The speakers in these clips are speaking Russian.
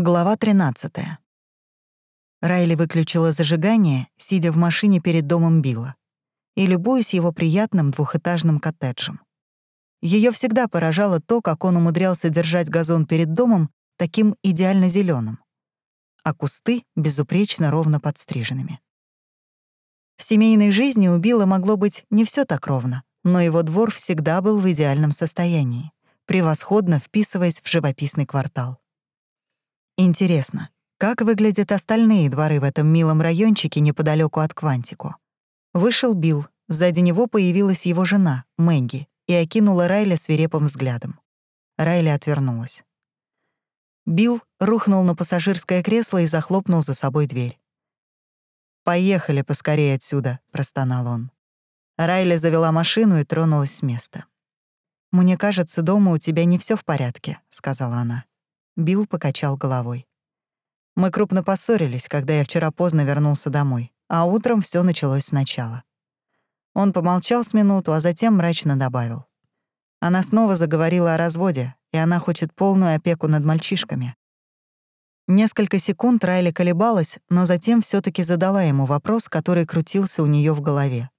Глава 13. Райли выключила зажигание, сидя в машине перед домом Билла, и любуясь его приятным двухэтажным коттеджем. Ее всегда поражало то, как он умудрялся держать газон перед домом таким идеально зеленым, а кусты безупречно ровно подстриженными. В семейной жизни у Билла могло быть не все так ровно, но его двор всегда был в идеальном состоянии, превосходно вписываясь в живописный квартал. Интересно, как выглядят остальные дворы в этом милом райончике неподалеку от Квантику? Вышел Билл, сзади него появилась его жена, Мэгги, и окинула Райля свирепым взглядом. Райли отвернулась. Билл рухнул на пассажирское кресло и захлопнул за собой дверь. «Поехали поскорее отсюда», — простонал он. Райли завела машину и тронулась с места. «Мне кажется, дома у тебя не все в порядке», — сказала она. Билл покачал головой. Мы крупно поссорились, когда я вчера поздно вернулся домой, а утром все началось сначала. Он помолчал с минуту, а затем мрачно добавил. Она снова заговорила о разводе, и она хочет полную опеку над мальчишками. Несколько секунд Райли колебалась, но затем все таки задала ему вопрос, который крутился у нее в голове.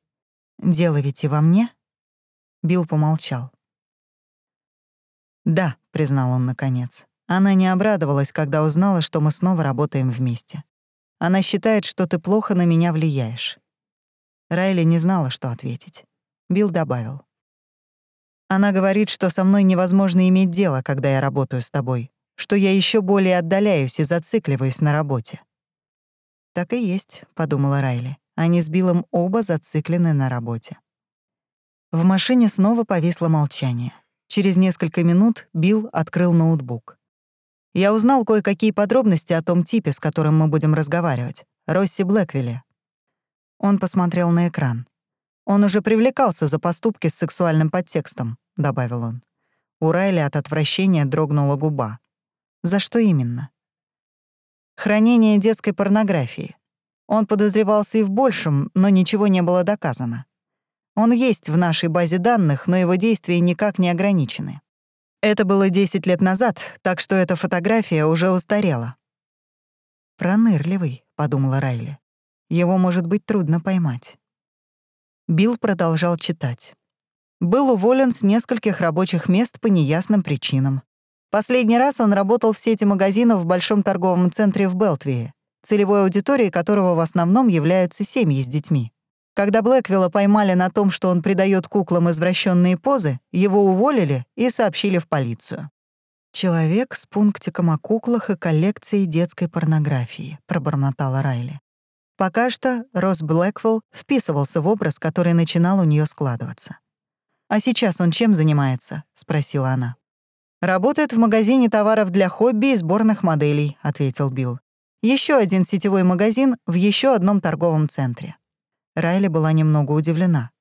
«Дело ведь и во мне?» Билл помолчал. «Да», — признал он наконец. Она не обрадовалась, когда узнала, что мы снова работаем вместе. Она считает, что ты плохо на меня влияешь. Райли не знала, что ответить. Билл добавил. Она говорит, что со мной невозможно иметь дело, когда я работаю с тобой, что я еще более отдаляюсь и зацикливаюсь на работе. Так и есть, подумала Райли. Они с Биллом оба зациклены на работе. В машине снова повисло молчание. Через несколько минут Билл открыл ноутбук. Я узнал кое-какие подробности о том типе, с которым мы будем разговаривать. Росси Блэквилле. Он посмотрел на экран. «Он уже привлекался за поступки с сексуальным подтекстом», — добавил он. У Райли от отвращения дрогнула губа. «За что именно?» «Хранение детской порнографии. Он подозревался и в большем, но ничего не было доказано. Он есть в нашей базе данных, но его действия никак не ограничены. Это было 10 лет назад, так что эта фотография уже устарела. «Пронырливый», — подумала Райли. «Его, может быть, трудно поймать». Билл продолжал читать. Был уволен с нескольких рабочих мест по неясным причинам. Последний раз он работал в сети магазинов в большом торговом центре в Белтвее, целевой аудиторией которого в основном являются семьи с детьми. Когда Блэквилла поймали на том, что он придает куклам извращенные позы, его уволили и сообщили в полицию. «Человек с пунктиком о куклах и коллекцией детской порнографии», — пробормотала Райли. Пока что Росс Блэквилл вписывался в образ, который начинал у нее складываться. «А сейчас он чем занимается?» — спросила она. «Работает в магазине товаров для хобби и сборных моделей», — ответил Билл. Еще один сетевой магазин в еще одном торговом центре. Райли была немного удивлена.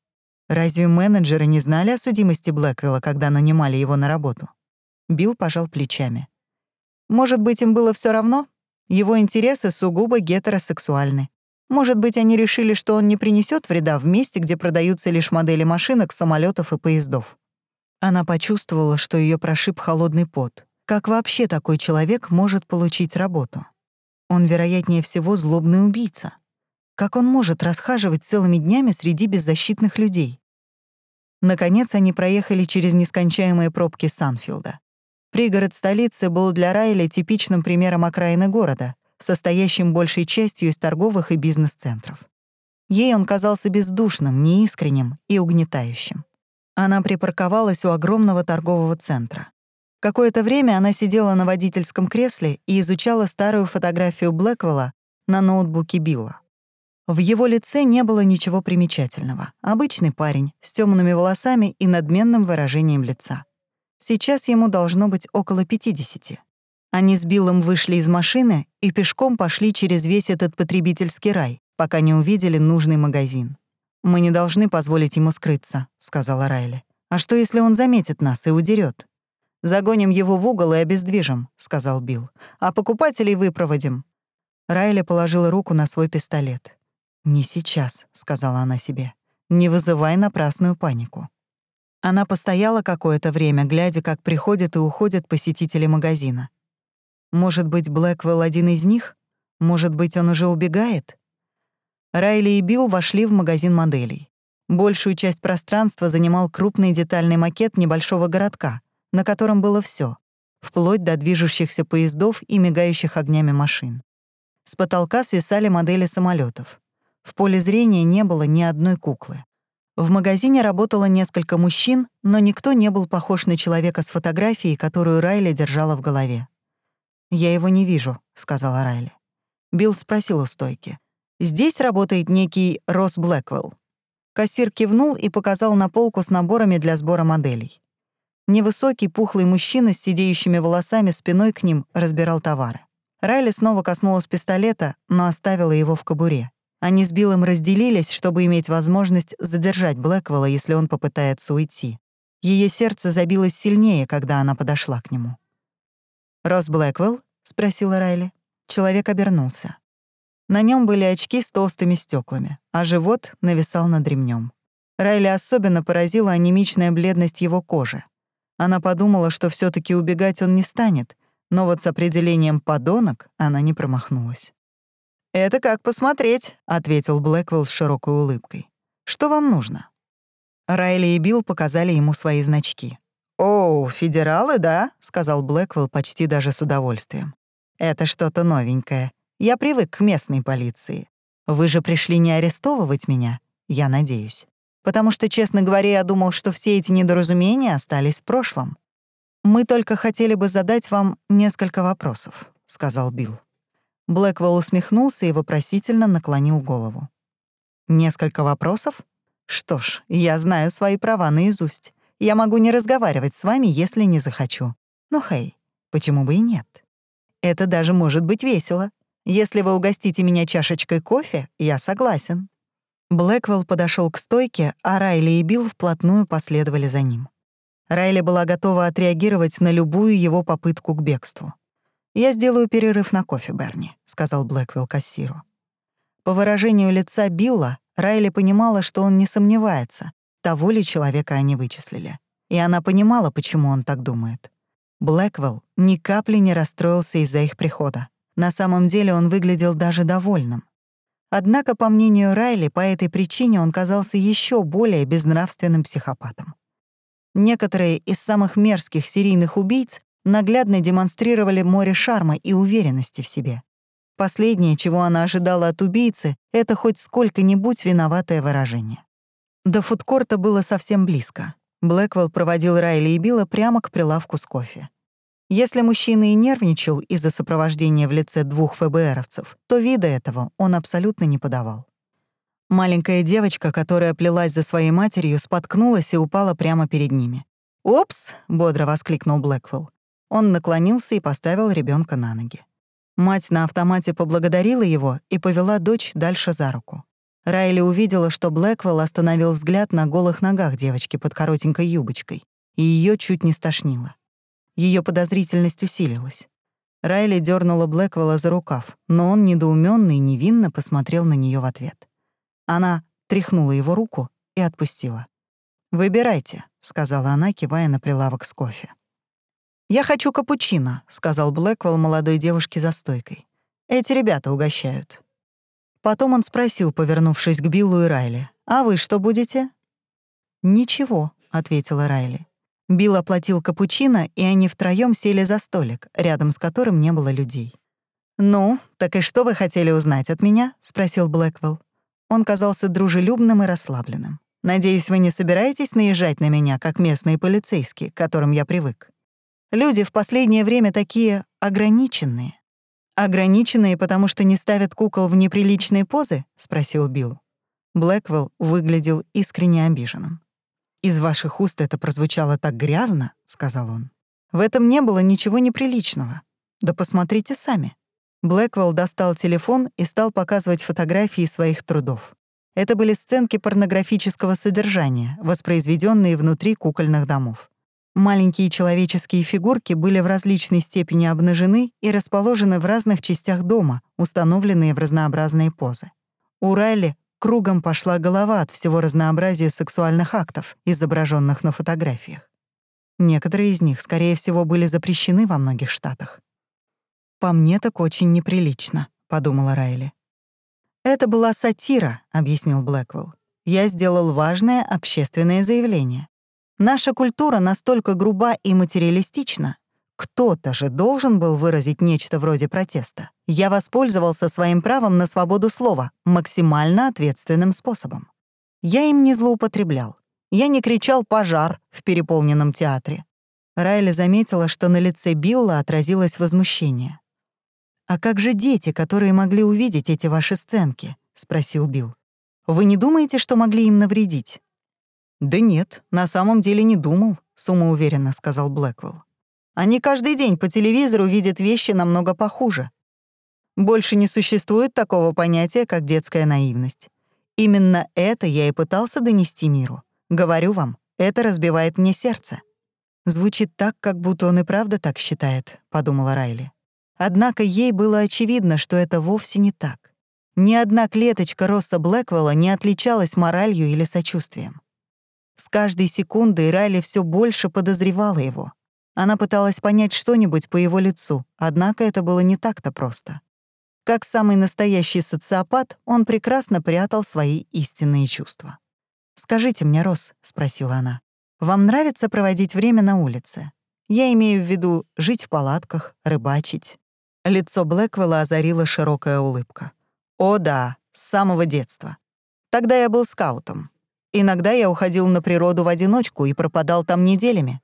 Разве менеджеры не знали о судимости Блэквилла, когда нанимали его на работу? Билл пожал плечами. Может быть, им было все равно? Его интересы сугубо гетеросексуальны. Может быть, они решили, что он не принесет вреда в месте, где продаются лишь модели машинок, самолетов и поездов. Она почувствовала, что ее прошиб холодный пот. Как вообще такой человек может получить работу? Он, вероятнее всего, злобный убийца. Как он может расхаживать целыми днями среди беззащитных людей? Наконец они проехали через нескончаемые пробки Санфилда. Пригород столицы был для Райли типичным примером окраины города, состоящим большей частью из торговых и бизнес-центров. Ей он казался бездушным, неискренним и угнетающим. Она припарковалась у огромного торгового центра. Какое-то время она сидела на водительском кресле и изучала старую фотографию Блэквелла на ноутбуке Билла. В его лице не было ничего примечательного. Обычный парень с темными волосами и надменным выражением лица. Сейчас ему должно быть около 50. Они с Биллом вышли из машины и пешком пошли через весь этот потребительский рай, пока не увидели нужный магазин. «Мы не должны позволить ему скрыться», — сказала Райли. «А что, если он заметит нас и удерет? «Загоним его в угол и обездвижим», — сказал Билл. «А покупателей выпроводим». Райли положила руку на свой пистолет. «Не сейчас», — сказала она себе. «Не вызывай напрасную панику». Она постояла какое-то время, глядя, как приходят и уходят посетители магазина. Может быть, Блэквелл один из них? Может быть, он уже убегает? Райли и Билл вошли в магазин моделей. Большую часть пространства занимал крупный детальный макет небольшого городка, на котором было все, вплоть до движущихся поездов и мигающих огнями машин. С потолка свисали модели самолетов. В поле зрения не было ни одной куклы. В магазине работало несколько мужчин, но никто не был похож на человека с фотографией, которую Райли держала в голове. «Я его не вижу», — сказала Райли. Билл спросил у стойки. «Здесь работает некий Росс Блэквелл». Кассир кивнул и показал на полку с наборами для сбора моделей. Невысокий, пухлый мужчина с сидеющими волосами спиной к ним разбирал товары. Райли снова коснулась пистолета, но оставила его в кобуре. Они с Биллом разделились, чтобы иметь возможность задержать Блэквелла, если он попытается уйти. Ее сердце забилось сильнее, когда она подошла к нему. «Росс Блэквелл?» — спросила Райли. Человек обернулся. На нем были очки с толстыми стеклами, а живот нависал над ремнем. Райли особенно поразила анемичная бледность его кожи. Она подумала, что все таки убегать он не станет, но вот с определением «подонок» она не промахнулась. «Это как посмотреть», — ответил Блэквелл с широкой улыбкой. «Что вам нужно?» Райли и Билл показали ему свои значки. «О, федералы, да?» — сказал Блэквелл почти даже с удовольствием. «Это что-то новенькое. Я привык к местной полиции. Вы же пришли не арестовывать меня, я надеюсь. Потому что, честно говоря, я думал, что все эти недоразумения остались в прошлом. Мы только хотели бы задать вам несколько вопросов», — сказал Билл. Блэквелл усмехнулся и вопросительно наклонил голову. «Несколько вопросов? Что ж, я знаю свои права наизусть. Я могу не разговаривать с вами, если не захочу. Но, хей, почему бы и нет? Это даже может быть весело. Если вы угостите меня чашечкой кофе, я согласен». Блэквелл подошел к стойке, а Райли и Билл вплотную последовали за ним. Райли была готова отреагировать на любую его попытку к бегству. «Я сделаю перерыв на кофе, Берни», — сказал Блэквилл кассиру. По выражению лица Билла, Райли понимала, что он не сомневается, того ли человека они вычислили. И она понимала, почему он так думает. Блэквелл ни капли не расстроился из-за их прихода. На самом деле он выглядел даже довольным. Однако, по мнению Райли, по этой причине он казался еще более безнравственным психопатом. Некоторые из самых мерзких серийных убийц наглядно демонстрировали море шарма и уверенности в себе. Последнее, чего она ожидала от убийцы, это хоть сколько-нибудь виноватое выражение. До фудкорта было совсем близко. Блэквелл проводил Райли и Билла прямо к прилавку с кофе. Если мужчина и нервничал из-за сопровождения в лице двух ФБРовцев, то вида этого он абсолютно не подавал. Маленькая девочка, которая плелась за своей матерью, споткнулась и упала прямо перед ними. «Упс!» — бодро воскликнул Блэквелл. Он наклонился и поставил ребенка на ноги. Мать на автомате поблагодарила его и повела дочь дальше за руку. Райли увидела, что Блэквелл остановил взгляд на голых ногах девочки под коротенькой юбочкой, и ее чуть не стошнило. Ее подозрительность усилилась. Райли дернула Блэквелла за рукав, но он недоуменно и невинно посмотрел на нее в ответ. Она тряхнула его руку и отпустила. «Выбирайте», — сказала она, кивая на прилавок с кофе. «Я хочу капучино», — сказал Блэквелл молодой девушке за стойкой. «Эти ребята угощают». Потом он спросил, повернувшись к Биллу и Райли, «А вы что будете?» «Ничего», — ответила Райли. Билл оплатил капучино, и они втроём сели за столик, рядом с которым не было людей. «Ну, так и что вы хотели узнать от меня?» — спросил Блэквелл. Он казался дружелюбным и расслабленным. «Надеюсь, вы не собираетесь наезжать на меня, как местные полицейские, к которым я привык?» Люди в последнее время такие ограниченные. Ограниченные, потому что не ставят кукол в неприличные позы? спросил Билл. Блэквелл выглядел искренне обиженным. «Из ваших уст это прозвучало так грязно», — сказал он. «В этом не было ничего неприличного. Да посмотрите сами». Блэквелл достал телефон и стал показывать фотографии своих трудов. Это были сценки порнографического содержания, воспроизведенные внутри кукольных домов. Маленькие человеческие фигурки были в различной степени обнажены и расположены в разных частях дома, установленные в разнообразные позы. У Райли кругом пошла голова от всего разнообразия сексуальных актов, изображенных на фотографиях. Некоторые из них, скорее всего, были запрещены во многих штатах. «По мне так очень неприлично», — подумала Райли. «Это была сатира», — объяснил Блэквелл. «Я сделал важное общественное заявление. Наша культура настолько груба и материалистична. Кто-то же должен был выразить нечто вроде протеста. Я воспользовался своим правом на свободу слова максимально ответственным способом. Я им не злоупотреблял. Я не кричал «пожар» в переполненном театре. Райли заметила, что на лице Билла отразилось возмущение. «А как же дети, которые могли увидеть эти ваши сценки?» — спросил Билл. «Вы не думаете, что могли им навредить?» «Да нет, на самом деле не думал», — самоуверенно сказал Блэквелл. «Они каждый день по телевизору видят вещи намного похуже. Больше не существует такого понятия, как детская наивность. Именно это я и пытался донести миру. Говорю вам, это разбивает мне сердце». «Звучит так, как будто он и правда так считает», — подумала Райли. Однако ей было очевидно, что это вовсе не так. Ни одна клеточка Росса Блэквелла не отличалась моралью или сочувствием. С каждой секундой Райли все больше подозревала его. Она пыталась понять что-нибудь по его лицу, однако это было не так-то просто. Как самый настоящий социопат, он прекрасно прятал свои истинные чувства. «Скажите мне, Росс», — спросила она, — «вам нравится проводить время на улице? Я имею в виду жить в палатках, рыбачить». Лицо Блэквелла озарила широкая улыбка. «О да, с самого детства. Тогда я был скаутом. Иногда я уходил на природу в одиночку и пропадал там неделями.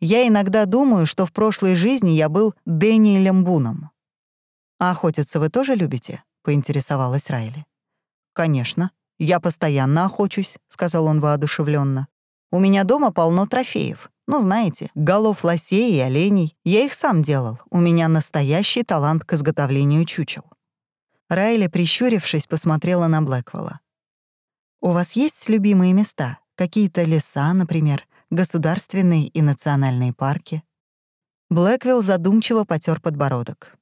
Я иногда думаю, что в прошлой жизни я был Дэниелем Буном. «А охотиться вы тоже любите?» — поинтересовалась Райли. «Конечно. Я постоянно охочусь», — сказал он воодушевленно. «У меня дома полно трофеев. Ну, знаете, голов лосей и оленей. Я их сам делал. У меня настоящий талант к изготовлению чучел». Райли, прищурившись, посмотрела на Блэквелла. У вас есть любимые места? Какие-то леса, например, государственные и национальные парки?» Блэквилл задумчиво потер подбородок.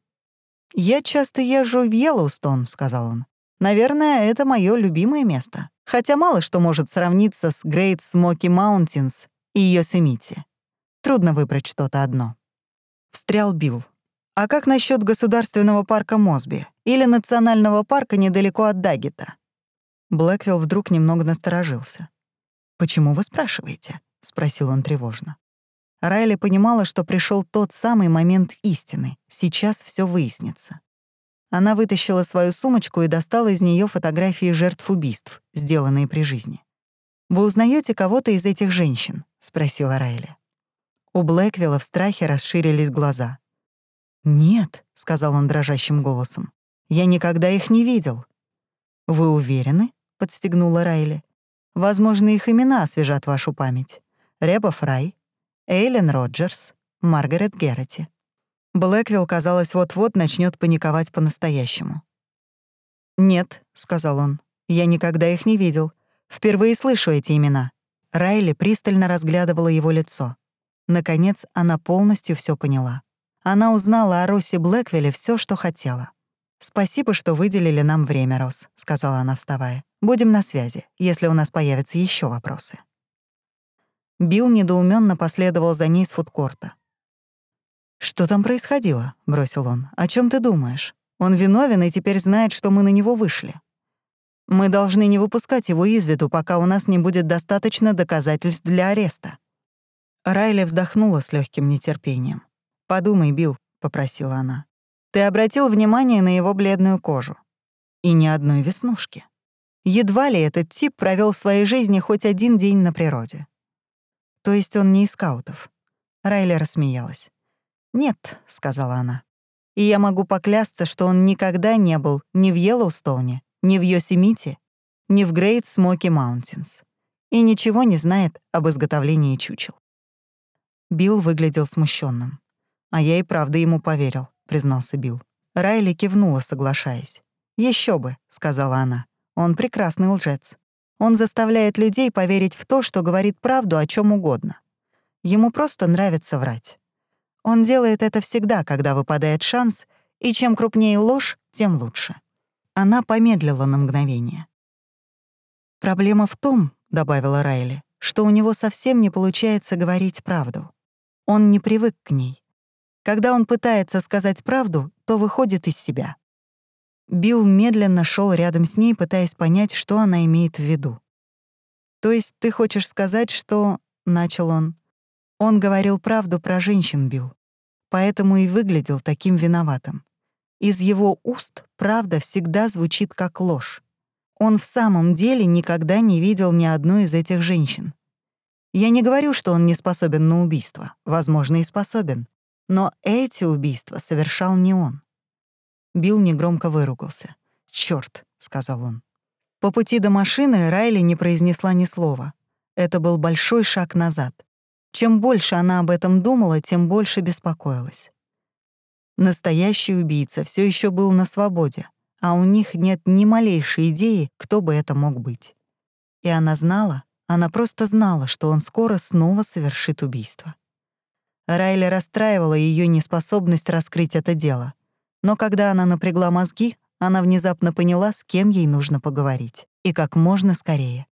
«Я часто езжу в Йеллоустон», — сказал он. «Наверное, это мое любимое место. Хотя мало что может сравниться с Smoky Mountains и Йосемити. Трудно выбрать что-то одно». Встрял Билл. «А как насчет государственного парка Мосби или национального парка недалеко от Даггета? Блэквилл вдруг немного насторожился. «Почему вы спрашиваете?» — спросил он тревожно. Райли понимала, что пришел тот самый момент истины. Сейчас все выяснится. Она вытащила свою сумочку и достала из нее фотографии жертв убийств, сделанные при жизни. «Вы узнаете кого-то из этих женщин?» — спросила Райли. У Блэквилла в страхе расширились глаза. «Нет», — сказал он дрожащим голосом, — «я никогда их не видел». «Вы уверены?» Подстегнула Райли. Возможно, их имена освежат вашу память. Реба Фрай, Эйлен Роджерс, Маргарет Герроти. Блэквилл, казалось, вот-вот начнет паниковать по-настоящему. «Нет», — сказал он, — «я никогда их не видел. Впервые слышу эти имена». Райли пристально разглядывала его лицо. Наконец, она полностью все поняла. Она узнала о Россе Блэквилле все, что хотела. «Спасибо, что выделили нам время, Росс», — сказала она, вставая. «Будем на связи, если у нас появятся еще вопросы». Билл недоуменно последовал за ней с фудкорта. «Что там происходило?» — бросил он. «О чем ты думаешь? Он виновен и теперь знает, что мы на него вышли. Мы должны не выпускать его из виду, пока у нас не будет достаточно доказательств для ареста». Райли вздохнула с легким нетерпением. «Подумай, Билл», — попросила она. Ты обратил внимание на его бледную кожу. И ни одной веснушки. Едва ли этот тип провел в своей жизни хоть один день на природе. То есть он не из скаутов. Райли рассмеялась. «Нет», — сказала она. «И я могу поклясться, что он никогда не был ни в Йеллоустоне, ни в Йосемите, ни в Грейт Смоки Маунтинс и ничего не знает об изготовлении чучел». Билл выглядел смущенным, а я и правда ему поверил признался Билл. Райли кивнула, соглашаясь. Еще бы», — сказала она. «Он прекрасный лжец. Он заставляет людей поверить в то, что говорит правду о чем угодно. Ему просто нравится врать. Он делает это всегда, когда выпадает шанс, и чем крупнее ложь, тем лучше». Она помедлила на мгновение. «Проблема в том», — добавила Райли, «что у него совсем не получается говорить правду. Он не привык к ней. Когда он пытается сказать правду, то выходит из себя. Билл медленно шел рядом с ней, пытаясь понять, что она имеет в виду. «То есть ты хочешь сказать, что...» — начал он. Он говорил правду про женщин, Билл. Поэтому и выглядел таким виноватым. Из его уст правда всегда звучит как ложь. Он в самом деле никогда не видел ни одной из этих женщин. Я не говорю, что он не способен на убийство. Возможно, и способен. Но эти убийства совершал не он. Билл негромко выругался. «Чёрт», — сказал он. По пути до машины Райли не произнесла ни слова. Это был большой шаг назад. Чем больше она об этом думала, тем больше беспокоилась. Настоящий убийца все еще был на свободе, а у них нет ни малейшей идеи, кто бы это мог быть. И она знала, она просто знала, что он скоро снова совершит убийство. Райли расстраивала ее неспособность раскрыть это дело. Но когда она напрягла мозги, она внезапно поняла, с кем ей нужно поговорить. И как можно скорее.